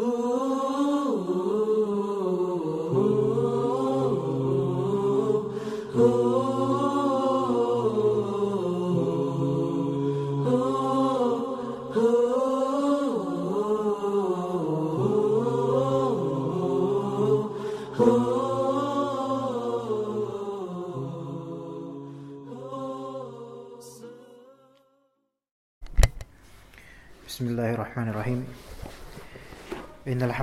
Ooh. Ooh.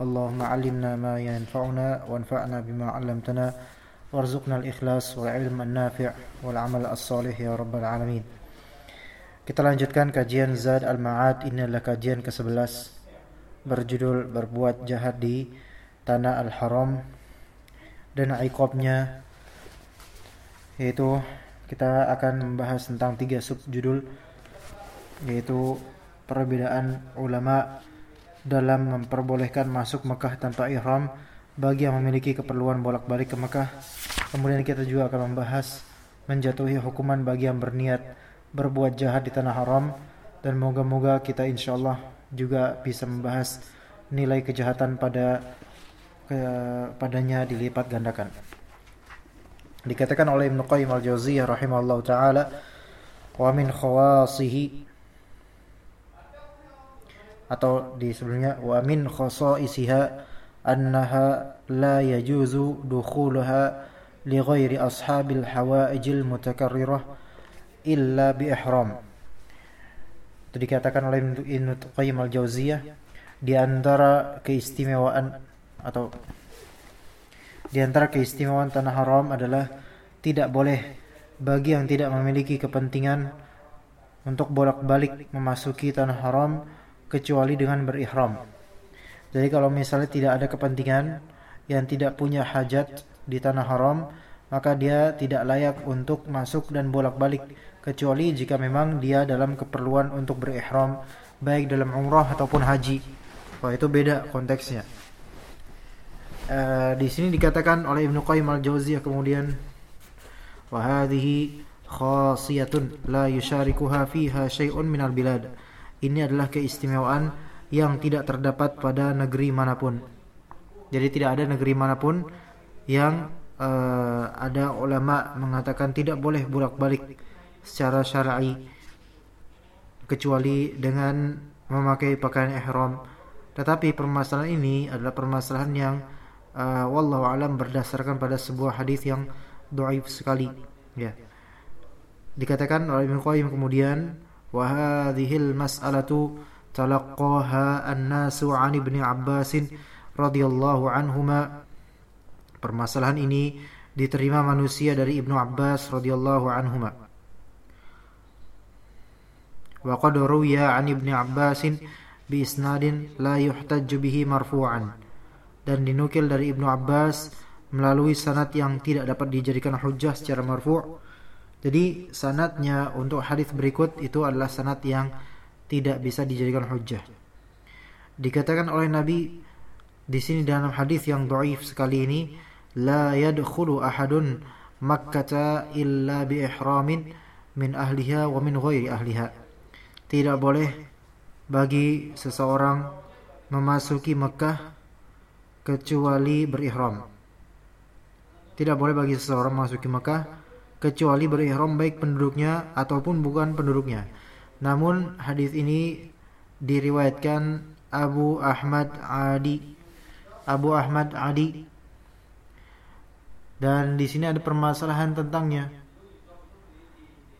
اللهم علمنا ما ينفعنا وانفعنا بما علمتنا وارزقنا الإخلاص والعلم النافع والعمل الصالح يا رب العالمين Kita lanjutkan kajian Zad Al-Ma'ad Ini adalah kajian ke-11 Berjudul Berbuat Jahat di Tanah Al-Haram Dan iqabnya Yaitu kita akan membahas tentang tiga subjudul Yaitu perbedaan ulama dalam memperbolehkan masuk Mekah tanpa ihram bagi yang memiliki keperluan bolak-balik ke Mekah. Kemudian kita juga akan membahas menjatuhi hukuman bagi yang berniat berbuat jahat di tanah haram dan moga-moga kita insya Allah juga bisa membahas nilai kejahatan pada ke, padanya dilipat gandakan. Dikatakan oleh Ibnu Qayyim al-Jauziyah rahimahullah taala wa min khawasihi atau di sebelumnya wa min khasaisiha annaha la yajuzu dukhulaha li ghairi ashabil hawaijil mutakarrirah illa bi ihram. Itu dikatakan oleh Ibnu Qayyim al-Jauziyah di antara keistimewaan atau di antara keistimewaan tanah haram adalah tidak boleh bagi yang tidak memiliki kepentingan untuk bolak-balik memasuki tanah haram kecuali dengan berihram. Jadi kalau misalnya tidak ada kepentingan yang tidak punya hajat di tanah haram, maka dia tidak layak untuk masuk dan bolak-balik kecuali jika memang dia dalam keperluan untuk berihram baik dalam umrah ataupun haji. Wah, itu beda konteksnya. Uh, di sini dikatakan oleh Ibnu Qayyim al-Jauziyah kemudian wa hadhihi khasiyatun la yusharikuha fiha syai'un minal bilad ini adalah keistimewaan yang tidak terdapat pada negeri mana pun. Jadi tidak ada negeri mana pun yang uh, ada ulama mengatakan tidak boleh bolak-balik secara syar'i kecuali dengan memakai pakaian ihram. Tetapi permasalahan ini adalah permasalahan yang uh, wallahu alam berdasarkan pada sebuah hadis yang dhaif sekali. Ya. Dikatakan oleh Ibnu Qayyim kemudian وهذه المسألة تلقاها الناس عن ابن عباس رضي الله عنهما permasalahan ini diterima manusia dari Ibnu Abbas radhiyallahu anhuma wa qad ruwiya an Ibnu Abbas bi isnadin la yuhtajju bihi marfu'an dan dinukil dari Ibnu Abbas melalui sanad yang tidak dapat dijadikan hujjah secara marfu' Jadi sanatnya untuk hadis berikut itu adalah sanat yang tidak bisa dijadikan hujjah. Dikatakan oleh Nabi di sini dalam hadis yang dhaif sekali ini, la yadkhulu ahadun Makkah illa bi ihramin min ahliha wa min ghairi. Tidak boleh bagi seseorang memasuki Mekah kecuali berihram. Tidak boleh bagi seseorang memasuki Mekah kecuali berihram baik penduduknya ataupun bukan penduduknya. Namun hadis ini diriwayatkan Abu Ahmad Adi Abu Ahmad Adi dan di sini ada permasalahan tentangnya.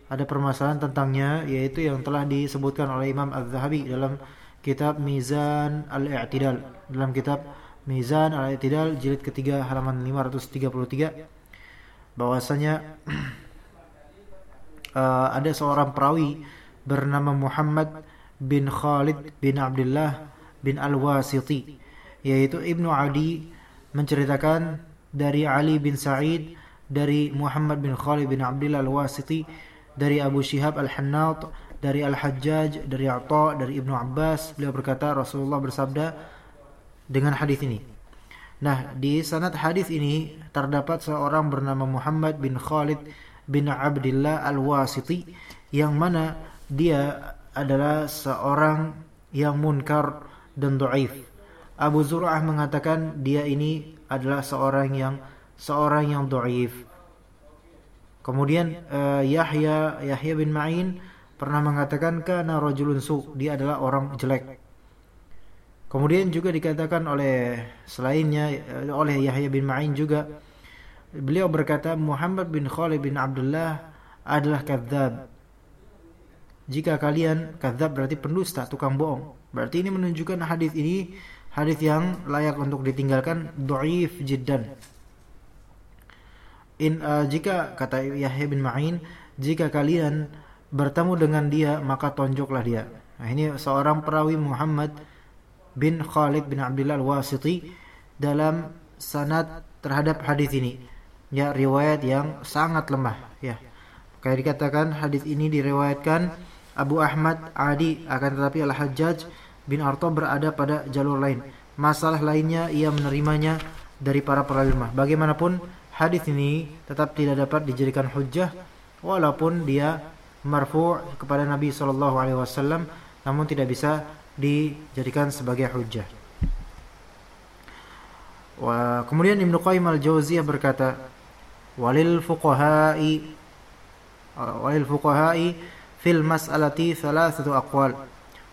Ada permasalahan tentangnya yaitu yang telah disebutkan oleh Imam Az-Zahabi dalam kitab Mizan Al-I'tidal dalam kitab Mizan Al-I'tidal jilid ketiga halaman 533 bahwasanya uh, ada seorang perawi bernama Muhammad bin Khalid bin Abdullah bin Al-Wasiti yaitu Ibnu Adi menceritakan dari Ali bin Sa'id dari Muhammad bin Khalid bin Abdullah Al-Wasiti dari Abu Shihab Al-Hannat dari Al-Hajjaj dari Atha dari Ibnu Abbas. Beliau berkata Rasulullah bersabda dengan hadis ini Nah, di sanad hadis ini terdapat seorang bernama Muhammad bin Khalid bin Abdullah Al-Wasiti yang mana dia adalah seorang yang munkar dan dhaif. Abu Zur'ah mengatakan dia ini adalah seorang yang seorang yang dhaif. Kemudian uh, Yahya Yahya bin Ma'in pernah mengatakan kana rajulun su, dia adalah orang jelek. Kemudian juga dikatakan oleh selainnya eh, oleh Yahya bin Ma'in juga beliau berkata Muhammad bin Khalid bin Abdullah adalah kadzab. Jika kalian kadzab berarti pendusta, tukang bohong. Berarti ini menunjukkan hadis ini hadis yang layak untuk ditinggalkan dhaif jiddan. In uh, jika kata Yahya bin Ma'in, jika kalian bertemu dengan dia maka tonjoklah dia. Nah, ini seorang perawi Muhammad bin Khalid bin Abdullah Al-Wasiti dalam sanad terhadap hadis ini. Ya, riwayat yang sangat lemah, ya. Kayak dikatakan hadis ini diriwayatkan Abu Ahmad Adi akan tetapi Al-Hajjaj bin Arto berada pada jalur lain. Masalah lainnya ia menerimanya dari para perawi Bagaimanapun hadis ini tetap tidak dapat dijadikan hujjah walaupun dia marfu' kepada Nabi sallallahu alaihi wasallam namun tidak bisa dijadikan sebagai hujjah. Wa kemudian Ibnu Qayyim al-Jauziyah berkata, "Walil fuqaha'i walil fuqaha'i fil mas'alati thalathatu aqwal."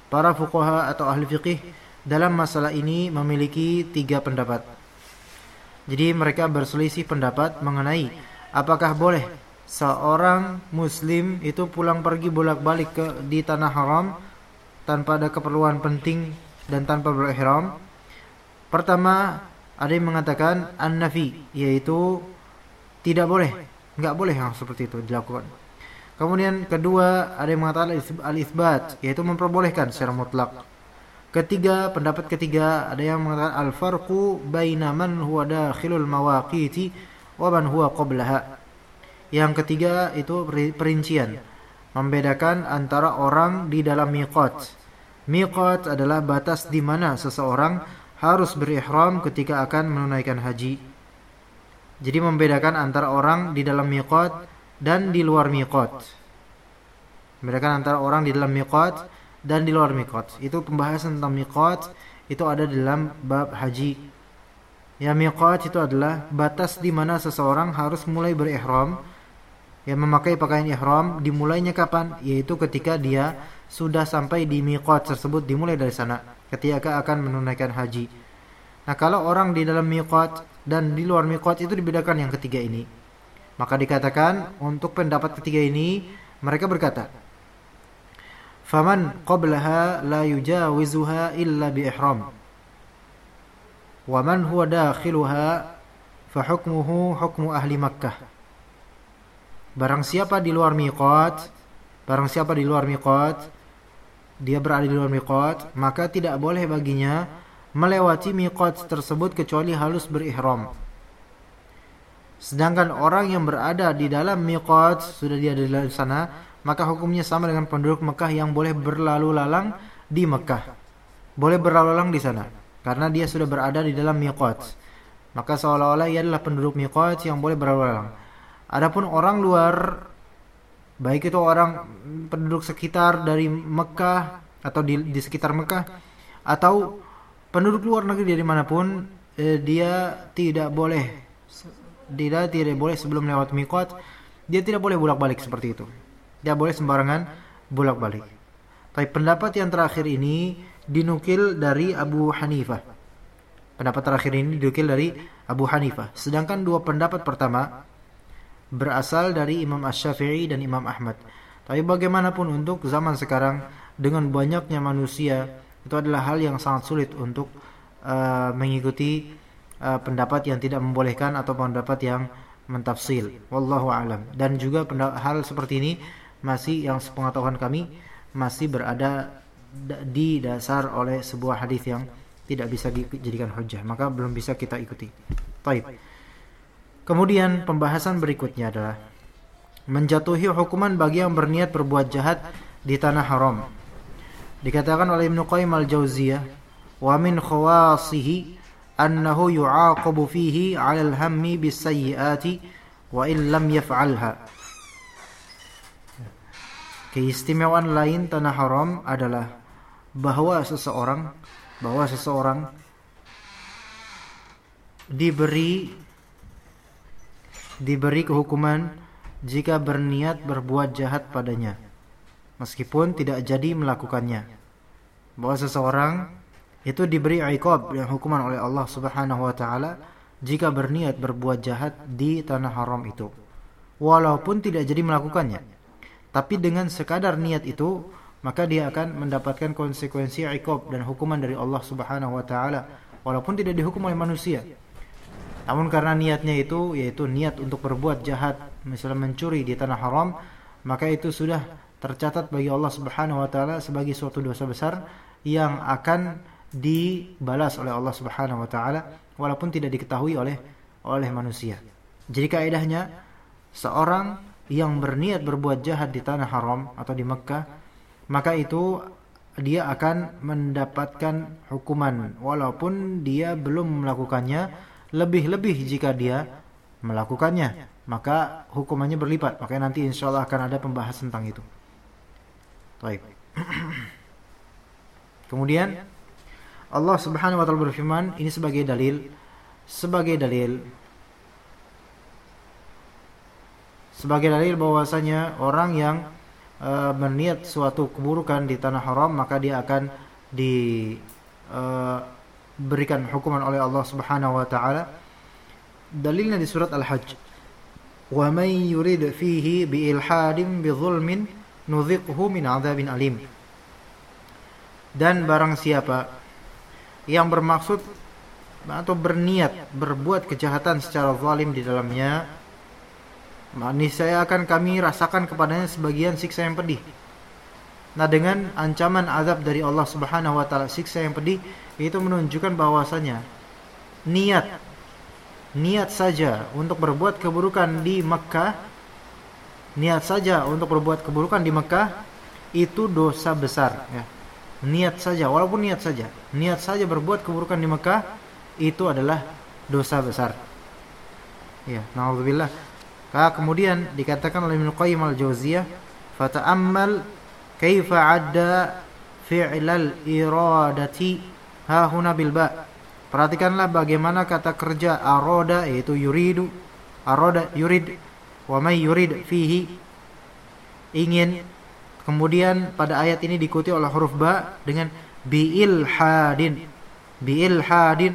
Para fuqaha atau ahli fikih dalam masalah ini memiliki tiga pendapat. Jadi mereka berselisih pendapat mengenai apakah boleh seorang muslim itu pulang pergi bolak-balik ke di tanah haram tanpa ada keperluan penting dan tanpa berihram. Pertama, ada yang mengatakan an-nafi, yaitu tidak boleh, enggak boleh yang seperti itu dilakukan. Kemudian kedua, ada yang mengatakan al-itsbat, yaitu memperbolehkan secara mutlak. Ketiga, pendapat ketiga ada yang mengatakan al-farqu baina man huwa dakhilul mawaqiti wa man huwa qablaha. Yang ketiga itu perincian membedakan antara orang di dalam miqat. Miqat adalah batas di mana seseorang harus berihram ketika akan menunaikan haji. Jadi membedakan antara orang di dalam miqat dan di luar miqat. Membedakan antara orang di dalam miqat dan di luar miqat. Itu pembahasan tentang miqat itu ada dalam bab haji. Ya miqat itu adalah batas di mana seseorang harus mulai berihram yang memakai pakaian ihram dimulainya kapan? Yaitu ketika dia sudah sampai di miqat tersebut dimulai dari sana ketika akan menunaikan haji. Nah, kalau orang di dalam miqat dan di luar miqat itu dibedakan yang ketiga ini. Maka dikatakan untuk pendapat ketiga ini mereka berkata, "Faman qablaha la yujawizuha illa bi ihram." Wa man huwa dakhiluha fa hukmuhu hukmu ahli Makkah. Barang siapa di luar miqat, barang siapa di luar miqat, dia berada di luar miqat, maka tidak boleh baginya melewati miqat tersebut kecuali halus berihram. Sedangkan orang yang berada di dalam miqat sudah dia di dalam sana, maka hukumnya sama dengan penduduk Mekah yang boleh berlalu lalang di Mekah. Boleh berlalu lalang di sana karena dia sudah berada di dalam miqat. Maka seolah-olah ia adalah penduduk miqat yang boleh berlalu lalang. Adapun orang luar baik itu orang penduduk sekitar dari Mekah atau di, di sekitar Mekah atau penduduk luar negeri dari mana pun eh, dia tidak boleh tidak tidak boleh sebelum lewat miqat dia tidak boleh bolak-balik seperti itu. Dia boleh sembarangan bolak-balik. Tapi pendapat yang terakhir ini dinukil dari Abu Hanifah. Pendapat terakhir ini dinukil dari Abu Hanifah. Sedangkan dua pendapat pertama berasal dari Imam Ash-Syafi'i dan Imam Ahmad. Tapi bagaimanapun untuk zaman sekarang dengan banyaknya manusia itu adalah hal yang sangat sulit untuk uh, mengikuti uh, pendapat yang tidak membolehkan atau pendapat yang mentafsil. Wallahu alam. Dan juga hal seperti ini masih yang sepengetahuan kami masih berada di dasar oleh sebuah hadis yang tidak bisa dijadikan hujah, maka belum bisa kita ikuti. Taib. Kemudian pembahasan berikutnya adalah menjatuhi hukuman bagi yang berniat berbuat jahat di tanah haram. Dikatakan oleh Ibnu Qayyim al-Jauziyah, "Wa min khawasihi annahu yu'aqabu fihi 'ala al-hammi bis-sayyi'ati wa in lam yaf'alha." Keistimewaan lain tanah haram adalah bahwa seseorang bahwa seseorang diberi diberi kehukuman jika berniat berbuat jahat padanya meskipun tidak jadi melakukannya bahwa seseorang itu diberi iqab yang hukuman oleh Allah Subhanahu wa taala jika berniat berbuat jahat di tanah haram itu walaupun tidak jadi melakukannya tapi dengan sekadar niat itu maka dia akan mendapatkan konsekuensi iqab dan hukuman dari Allah Subhanahu wa taala walaupun tidak dihukum oleh manusia. Namun karena niatnya itu yaitu niat untuk berbuat jahat, misalnya mencuri di tanah haram, maka itu sudah tercatat bagi Allah Subhanahu wa taala sebagai suatu dosa besar yang akan dibalas oleh Allah Subhanahu wa taala walaupun tidak diketahui oleh oleh manusia. Jadi kaidahnya seorang yang berniat berbuat jahat di tanah haram atau di Mekah maka itu dia akan mendapatkan hukuman walaupun dia belum melakukannya lebih-lebih jika dia melakukannya maka hukumannya berlipat makanya nanti insya Allah akan ada pembahasan tentang itu Baik. kemudian Allah subhanahu wa ta'ala berfirman ini sebagai dalil sebagai dalil sebagai dalil bahwasanya orang yang uh, berniat suatu keburukan di tanah haram maka dia akan diberikan uh, hukuman oleh Allah Subhanahu wa taala. Dalilnya di surat Al-Hajj. Wa man yurid fihi bi ilhadin bi dhulmin nudhiqhu min adzabin alim. Dan barang siapa yang bermaksud atau berniat berbuat kejahatan secara zalim di dalamnya saya akan kami rasakan kepadanya sebagian siksa yang pedih. Nah dengan ancaman azab dari Allah Subhanahu wa taala siksa yang pedih itu menunjukkan bahwasanya niat niat saja untuk berbuat keburukan di Mekah niat saja untuk berbuat keburukan di Mekah itu dosa besar ya. Niat saja walaupun niat saja, niat saja berbuat keburukan di Mekah itu adalah dosa besar. Ya, naudzubillah. Maka kemudian dikatakan oleh Ibnu Qayyim al-Jauziyah, "Fata'ammal kaifa 'adda fi'lal iradati ha huna bil ba." Perhatikanlah bagaimana kata kerja aroda yaitu yuridu, aroda yurid, wa may yurid fihi ingin. Kemudian pada ayat ini diikuti oleh huruf ba dengan biilhadin. Biilhadin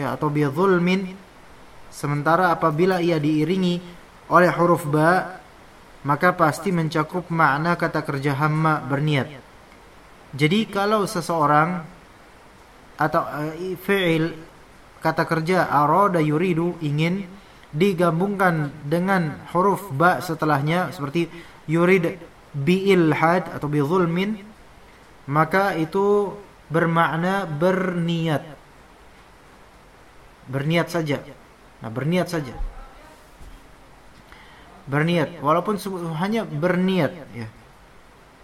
ya atau bi zulmin. Sementara apabila ia diiringi oleh huruf ba maka pasti mencakup makna kata kerja hamma berniat. Jadi kalau seseorang atau uh, fi'il kata kerja arada yuridu ingin digabungkan dengan huruf ba setelahnya seperti yurid bi ilhad atau bi zulmin maka itu bermakna berniat. Berniat saja. Nah, berniat saja berniat walaupun hanya berniat ya.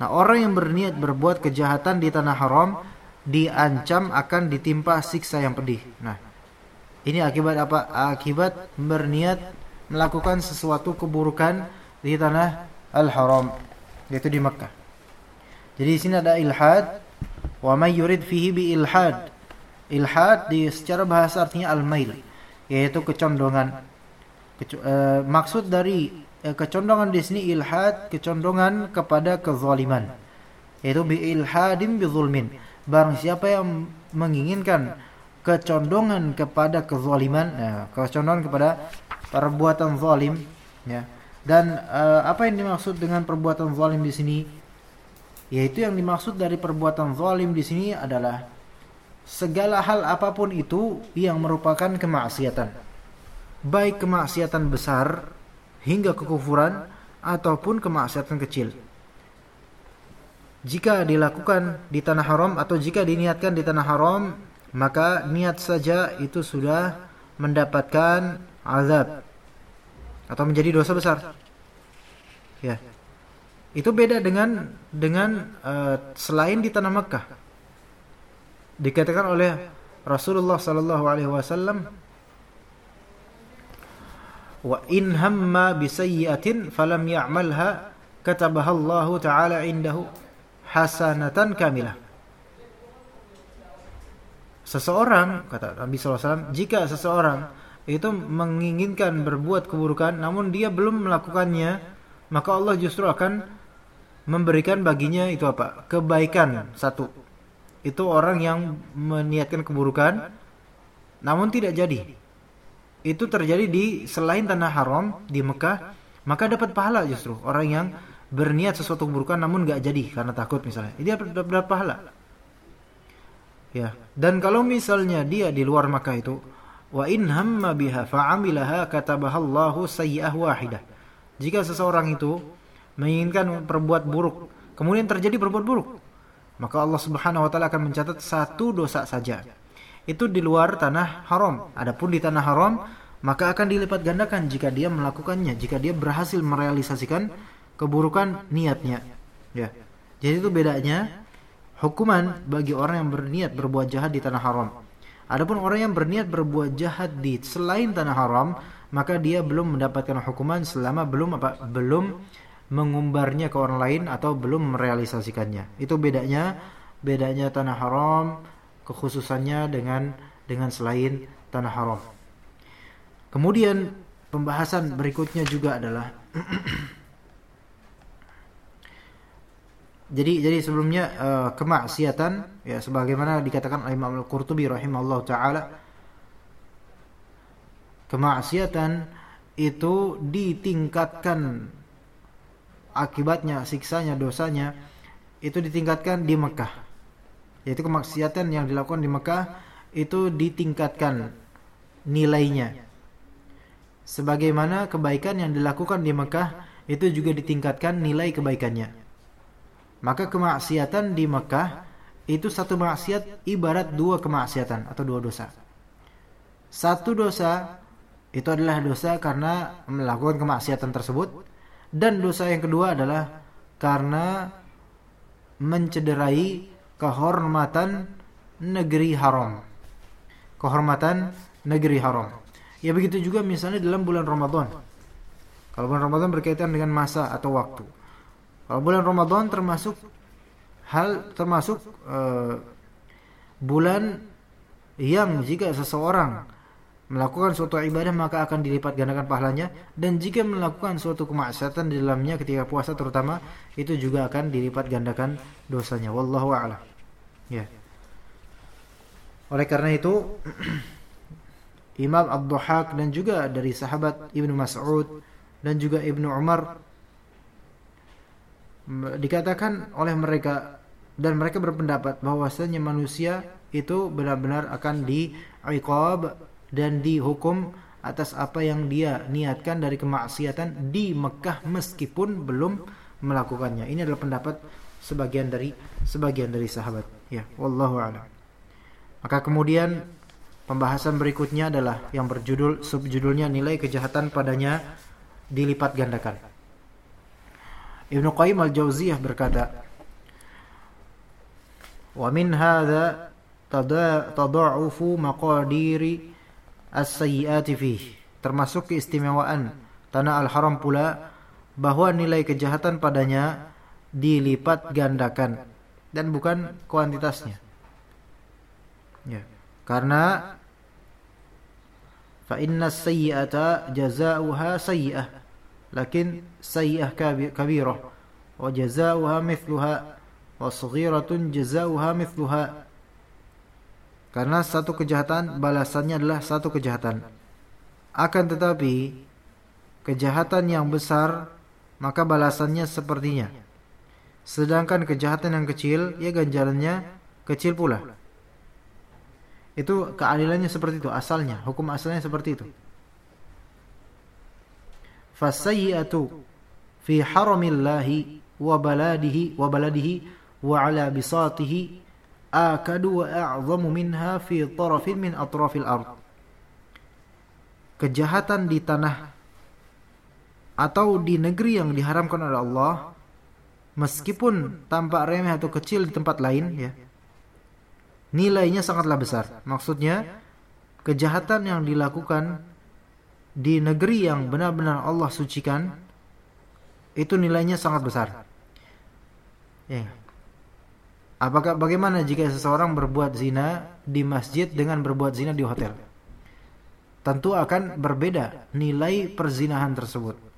Nah, orang yang berniat berbuat kejahatan di tanah haram diancam akan ditimpa siksa yang pedih. Nah, ini akibat apa? Akibat berniat melakukan sesuatu keburukan di tanah al-haram, yaitu di Makkah. Jadi di sini ada ilhad wa may yurid fihi bi ilhad. Ilhad di secara bahasa artinya al-mail, yaitu kecondongan. Uh, maksud dari eh, kecondongan di sini ilhad kecondongan kepada kezaliman yaitu bi ilhadim bi zulmin barang siapa yang menginginkan kecondongan kepada kezaliman ya, kecondongan kepada perbuatan zalim ya. Dan uh, apa yang dimaksud dengan perbuatan zalim di sini? Yaitu yang dimaksud dari perbuatan zalim di sini adalah segala hal apa pun itu yang merupakan kemaksiatan. Baik kemaksiatan besar hingga kekufuran ataupun kemaksiatan kecil. Jika dilakukan di tanah haram atau jika diniatkan di tanah haram, maka niat saja itu sudah mendapatkan azab atau menjadi dosa besar. Ya. Itu beda dengan dengan uh, selain di tanah Mekah. Dikatakan oleh Rasulullah sallallahu alaihi wasallam wa in hamma bi sayyi'atin falam ya'malha katabaha Allah taala indahu hasanatan kamilah. Seseorang kata Nabi SAW, jika seseorang itu menginginkan berbuat keburukan, namun dia belum melakukannya, maka Allah justru akan memberikan baginya itu apa? Kebaikan satu. Itu orang yang meniatkan keburukan, namun tidak jadi. Itu terjadi di selain tanah haram di Mekah, maka dapat pahala justru orang yang berniat sesuatu keburukan namun nggak jadi karena takut misalnya. Dia dapat, pahala. Ya. Dan kalau misalnya dia di luar Makkah itu wa in hamma biha fa'amilaha katabaha Allahu sayyi'ah wahidah. Jika seseorang itu menginginkan berbuat buruk, kemudian terjadi berbuat buruk, maka Allah Subhanahu wa taala akan mencatat satu dosa saja. Itu di luar tanah haram. Adapun di tanah haram, maka akan dilipat gandakan jika dia melakukannya, jika dia berhasil merealisasikan keburukan niatnya. Ya. Jadi itu bedanya hukuman bagi orang yang berniat berbuat jahat di tanah haram. Adapun orang yang berniat berbuat jahat di selain tanah haram, maka dia belum mendapatkan hukuman selama belum apa belum mengumbarnya ke orang lain atau belum merealisasikannya. Itu bedanya bedanya tanah haram kekhususannya dengan dengan selain tanah haram. Kemudian pembahasan berikutnya juga adalah jadi jadi sebelumnya uh, kemaksiatan ya sebagaimana dikatakan oleh Imam Al-Qurtubi rahimahullah taala kemaksiatan itu ditingkatkan akibatnya siksanya dosanya itu ditingkatkan di Mekah. Yaitu kemaksiatan yang dilakukan di Mekah itu ditingkatkan nilainya. Sebagaimana kebaikan yang dilakukan di Mekah itu juga ditingkatkan nilai kebaikannya maka kemaksiatan di Mekah itu satu maksiat ibarat dua kemaksiatan atau dua dosa. Satu dosa itu adalah dosa karena melakukan kemaksiatan tersebut dan dosa yang kedua adalah karena mencederai kehormatan negeri haram. Kehormatan negeri haram. Ya begitu juga misalnya dalam bulan Ramadan. Kalau bulan Ramadan berkaitan dengan masa atau waktu. Kalau bulan Ramadan termasuk hal termasuk uh, bulan yang jika seseorang melakukan suatu ibadah maka akan dilipat gandakan pahalanya. Dan jika melakukan suatu kemaksiatan di dalamnya ketika puasa terutama itu juga akan dilipat gandakan dosanya. Wallahu a'lam. Ya. Oleh karena itu Imam Abdul dan juga dari sahabat Ibnu Mas'ud dan juga Ibnu Umar dikatakan oleh mereka dan mereka berpendapat bahwasanya manusia itu benar-benar akan diiqab dan dihukum atas apa yang dia niatkan dari kemaksiatan di Mekah meskipun belum melakukannya. Ini adalah pendapat sebagian dari sebagian dari sahabat. Ya, wallahu a'lam. Maka kemudian pembahasan berikutnya adalah yang berjudul subjudulnya nilai kejahatan padanya dilipat gandakan. Ibnu Qayyim al-Jauziyah berkata, "Wa min hadza tada'ufu maqadiri as-sayyiati fihi." Termasuk keistimewaan tanah al-haram pula bahwa nilai kejahatan padanya dilipat gandakan dan bukan kuantitasnya. Ya. Karena fa inna sayyi'ata jazaa'uha sayyi'ah kabirah. Wa jazaa'uha mithluha wa saghiratun jazaa'uha mithluha. Karena satu kejahatan balasannya adalah satu kejahatan. Akan tetapi kejahatan yang besar maka balasannya sepertinya. Sedangkan kejahatan yang kecil ya ganjarannya kecil pula. Itu keadilannya seperti itu asalnya hukum asalnya seperti itu fasayyi'atu fi haramillahi wa baladihi wa baladihi wa ala bisatihi akadu wa a'zamu minha fi tarafin min atrafil ard kejahatan di tanah atau di negeri yang diharamkan oleh Allah meskipun tampak remeh atau kecil di tempat lain ya nilainya sangatlah besar. Maksudnya kejahatan yang dilakukan di negeri yang benar-benar Allah sucikan itu nilainya sangat besar ya apakah bagaimana jika seseorang berbuat zina di masjid dengan berbuat zina di hotel tentu akan berbeda nilai perzinahan tersebut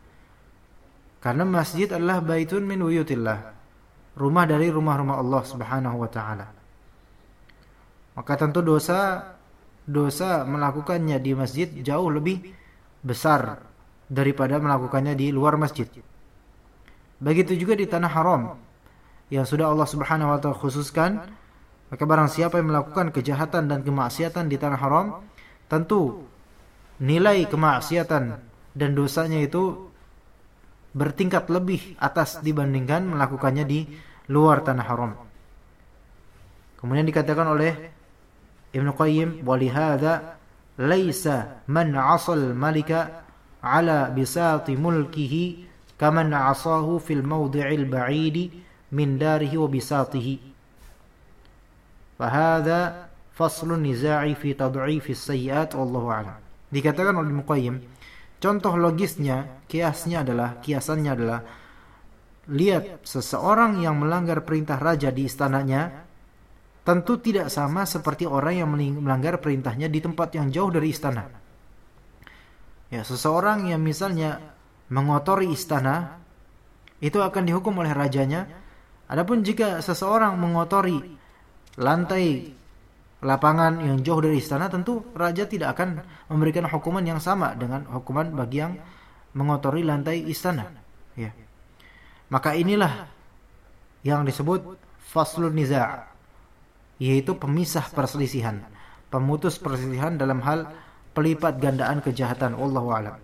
karena masjid adalah baitun min wuyutillah. Rumah dari rumah-rumah Allah Subhanahu wa taala. Maka tentu dosa dosa melakukannya di masjid jauh lebih besar daripada melakukannya di luar masjid. Begitu juga di tanah haram yang sudah Allah Subhanahu wa taala khususkan, maka barang siapa yang melakukan kejahatan dan kemaksiatan di tanah haram, tentu nilai kemaksiatan dan dosanya itu bertingkat lebih atas dibandingkan melakukannya di luar tanah haram. Kemudian dikatakan oleh Ibn Qayyim walihada laisa man asal malika ala bisati mulkihi kaman asahu fil mawdi'il ba'idi min darihi wa bisatihi. Fahada faslun niza'i fi tad'ifi sayyiat wallahu a'lam. Dikatakan oleh Ibn Qayyim Contoh logisnya, kiasnya adalah, kiasannya adalah lihat seseorang yang melanggar perintah raja di istananya tentu tidak sama seperti orang yang melanggar perintahnya di tempat yang jauh dari istana. Ya, seseorang yang misalnya mengotori istana itu akan dihukum oleh rajanya. Adapun jika seseorang mengotori lantai lapangan yang jauh dari istana tentu raja tidak akan memberikan hukuman yang sama dengan hukuman bagi yang mengotori lantai istana ya maka inilah yang disebut faslun niza' yaitu pemisah perselisihan pemutus perselisihan dalam hal pelipat gandaan kejahatan wallahu alam.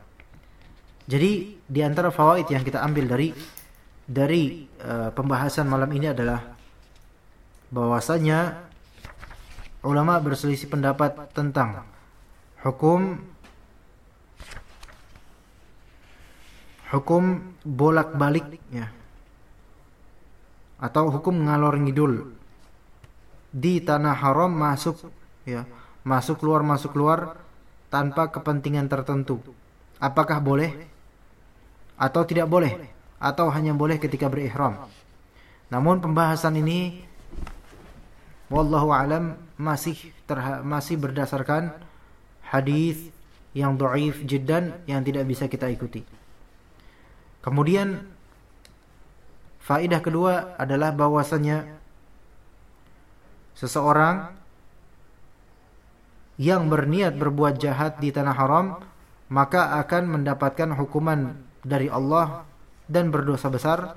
Jadi di antara fawaid yang kita ambil dari dari uh, pembahasan malam ini adalah bahwasanya ulama berselisih pendapat tentang hukum hukum bolak-balik ya atau hukum ngalor ngidul di tanah haram masuk ya masuk keluar masuk keluar tanpa kepentingan tertentu. Apakah boleh atau tidak boleh? Atau hanya boleh ketika berihram? Namun pembahasan ini wallahu alam masih masih berdasarkan hadis yang dhaif jiddan yang tidak bisa kita ikuti. Kemudian faidah kedua adalah bahwasanya seseorang yang berniat berbuat jahat di tanah haram maka akan mendapatkan hukuman dari Allah dan berdosa besar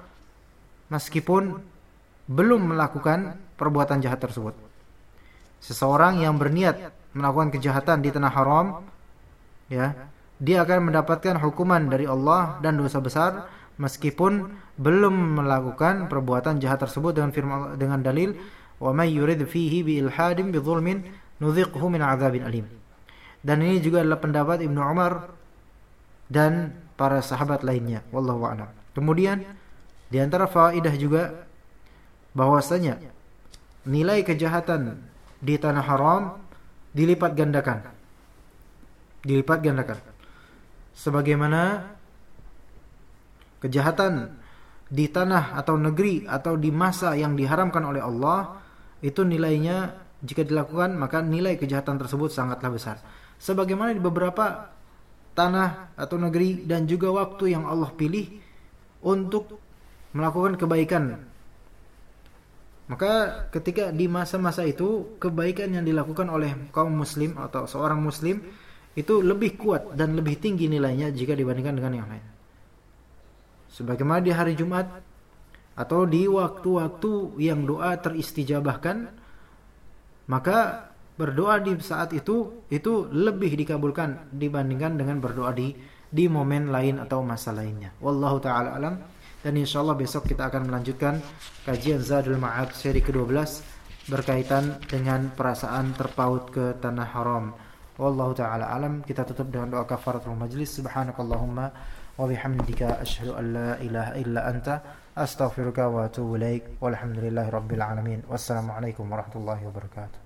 meskipun belum melakukan perbuatan jahat tersebut. Seseorang yang berniat melakukan kejahatan di tanah haram, ya, dia akan mendapatkan hukuman dari Allah dan dosa besar meskipun belum melakukan perbuatan jahat tersebut dengan firman dengan dalil Dan ini juga adalah pendapat Ibnu Umar dan para sahabat lainnya wallahu a'lam. Kemudian di antara faidah juga bahwasanya nilai kejahatan di tanah haram dilipat gandakan. Dilipat gandakan. Sebagaimana kejahatan di tanah atau negeri atau di masa yang diharamkan oleh Allah itu nilainya jika dilakukan maka nilai kejahatan tersebut sangatlah besar. Sebagaimana di beberapa tanah atau negeri dan juga waktu yang Allah pilih untuk melakukan kebaikan maka ketika di masa-masa itu kebaikan yang dilakukan oleh kaum muslim atau seorang muslim itu lebih kuat dan lebih tinggi nilainya jika dibandingkan dengan yang lain. Sebagaimana di hari Jumat atau di waktu-waktu yang doa teristijabahkan maka berdoa di saat itu itu lebih dikabulkan dibandingkan dengan berdoa di di momen lain atau masa lainnya. Wallahu taala alam dan insyaallah besok kita akan melanjutkan kajian Zadul Ma'ad seri ke-12 berkaitan dengan perasaan terpaut ke tanah haram. Wallahu taala alam kita tutup dengan doa kafaratul majlis subhanakallahumma wa bihamdika asyhadu an la ilaha illa anta astaghfiruka wa atubu ilaik. Walhamdulillahi rabbil alamin. Wassalamualaikum warahmatullahi wabarakatuh.